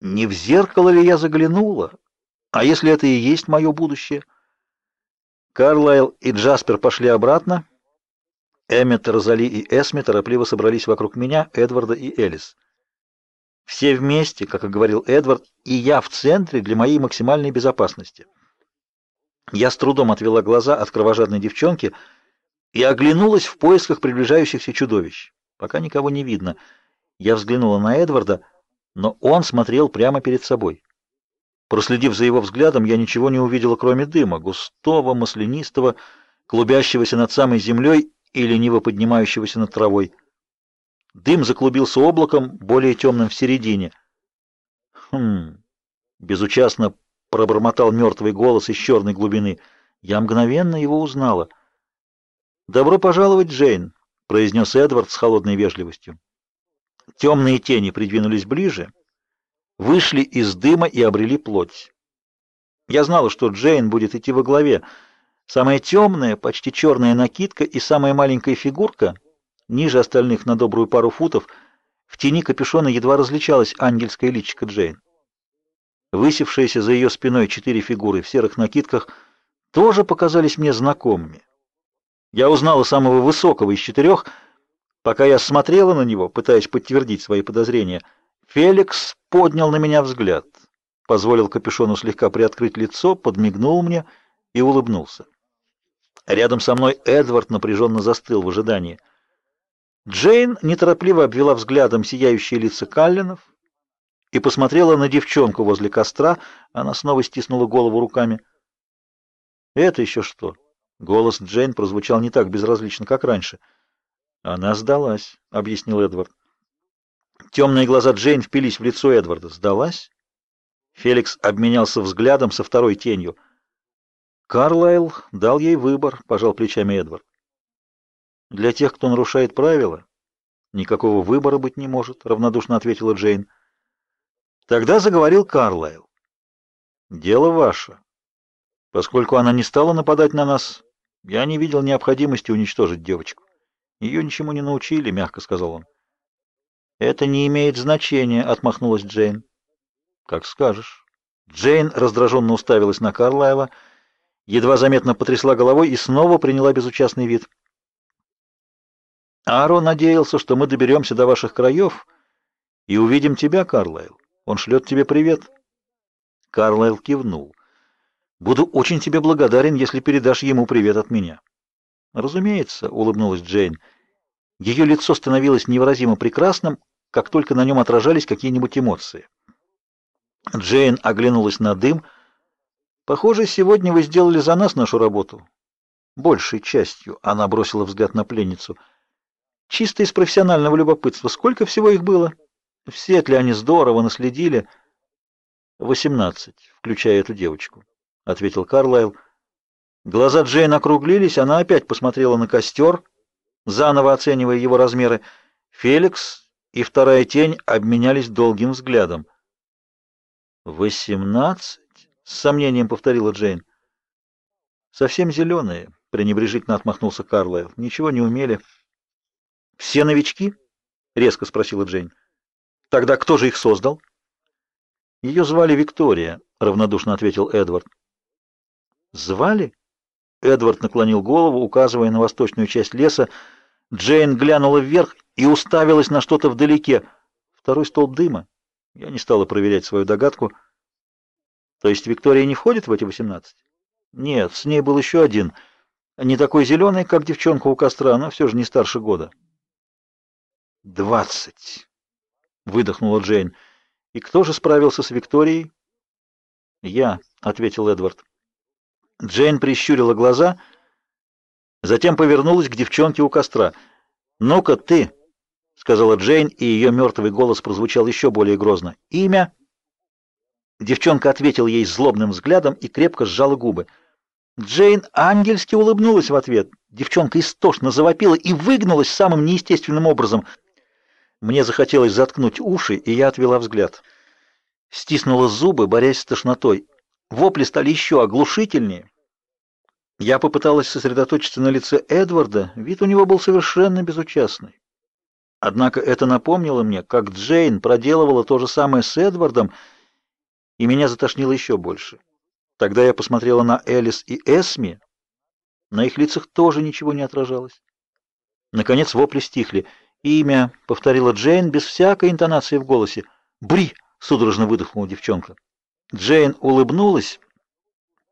Не в зеркало ли я заглянула? А если это и есть мое будущее? Карлайл и Джаспер пошли обратно. Эммет, Розали и Эсми торопливо собрались вокруг меня, Эдварда и Элис. Все вместе, как и говорил Эдвард, и я в центре для моей максимальной безопасности. Я с трудом отвела глаза от кровожадной девчонки и оглянулась в поисках приближающихся чудовищ. Пока никого не видно. Я взглянула на Эдварда, но он смотрел прямо перед собой. Проследив за его взглядом, я ничего не увидела, кроме дыма, густого, маслянистого, клубящегося над самой землей и лениво поднимающегося над травой. Дым заклубился облаком, более темным в середине. Хм. Безучастно пробормотал мертвый голос из черной глубины. Я мгновенно его узнала. Добро пожаловать, Джейн, произнес Эдвард с холодной вежливостью. Темные тени придвинулись ближе, вышли из дыма и обрели плоть. Я знала, что Джейн будет идти во главе. Самая темная, почти черная накидка и самая маленькая фигурка, ниже остальных на добрую пару футов, в тени капюшона едва различалась ангельская личико Джейн. Высевшиеся за ее спиной четыре фигуры в серых накидках тоже показались мне знакомыми. Я узнала самого высокого из четырех — Пока я смотрела на него, пытаясь подтвердить свои подозрения, Феликс поднял на меня взгляд, позволил капюшону слегка приоткрыть лицо, подмигнул мне и улыбнулся. Рядом со мной Эдвард напряженно застыл в ожидании. Джейн неторопливо обвела взглядом сияющие лица Каллинов и посмотрела на девчонку возле костра. Она снова стиснула голову руками. «Это еще что?» Голос Джейн прозвучал не так безразлично, как раньше — она сдалась, объяснил Эдвард. Темные глаза Джейн впились в лицо Эдварда. Сдалась? Феликс обменялся взглядом со второй тенью. Карлайл дал ей выбор, пожал плечами Эдвард. Для тех, кто нарушает правила, никакого выбора быть не может, равнодушно ответила Джейн. Тогда заговорил Карлайл. Дело ваше. Поскольку она не стала нападать на нас, я не видел необходимости уничтожить девочку. Ее ничему не научили, мягко сказал он. Это не имеет значения, отмахнулась Джейн. Как скажешь. Джейн раздраженно уставилась на Карлайла, едва заметно потрясла головой и снова приняла безучастный вид. Аро надеялся, что мы доберемся до ваших краев и увидим тебя, Карлайл. Он шлет тебе привет. Карлайл кивнул. Буду очень тебе благодарен, если передашь ему привет от меня. Разумеется, улыбнулась Джейн. Ее лицо становилось невыразимо прекрасным, как только на нем отражались какие-нибудь эмоции. Джейн оглянулась на дым. Похоже, сегодня вы сделали за нас нашу работу. Большей частью, она бросила взгляд на пленницу. Чисто из профессионального любопытства, сколько всего их было? Все ли они здорово наследили? «Восемнадцать, включая эту девочку, ответил Карлайл. Глаза Джейн округлились, она опять посмотрела на костер, заново оценивая его размеры. Феликс и вторая тень обменялись долгим взглядом. «Восемнадцать?» — с сомнением повторила Джейн. «Совсем зеленые», — пренебрежительно отмахнулся Карлайл. «Ничего не умели». «Все новички?» — резко спросила Джейн. «Тогда кто же их создал?» «Ее звали Виктория», — равнодушно ответил Эдвард. «Звали?» Эдвард наклонил голову, указывая на восточную часть леса. Джейн глянула вверх и уставилась на что-то вдалеке. Второй столб дыма. Я не стала проверять свою догадку. То есть Виктория не входит в эти восемнадцать? Нет, с ней был еще один. Не такой зеленый, как девчонка у костра, но все же не старше года. «Двадцать!» — выдохнула Джейн. «И кто же справился с Викторией?» «Я», — ответил Эдвард. Джейн прищурила глаза, затем повернулась к девчонке у костра. «Ну-ка ты!» — сказала Джейн, и ее мертвый голос прозвучал еще более грозно. «Имя?» Девчонка ответила ей злобным взглядом и крепко сжала губы. Джейн ангельски улыбнулась в ответ. Девчонка истошно завопила и выгнулась самым неестественным образом. Мне захотелось заткнуть уши, и я отвела взгляд. Стиснула зубы, борясь с тошнотой. Вопли стали еще оглушительнее. Я попыталась сосредоточиться на лице Эдварда, вид у него был совершенно безучастный. Однако это напомнило мне, как Джейн проделывала то же самое с Эдвардом, и меня затошнило еще больше. Тогда я посмотрела на Элис и Эсми. На их лицах тоже ничего не отражалось. Наконец вопли стихли. «Имя», — повторила Джейн без всякой интонации в голосе. «Бри!» — судорожно выдохнула девчонка. Джейн улыбнулась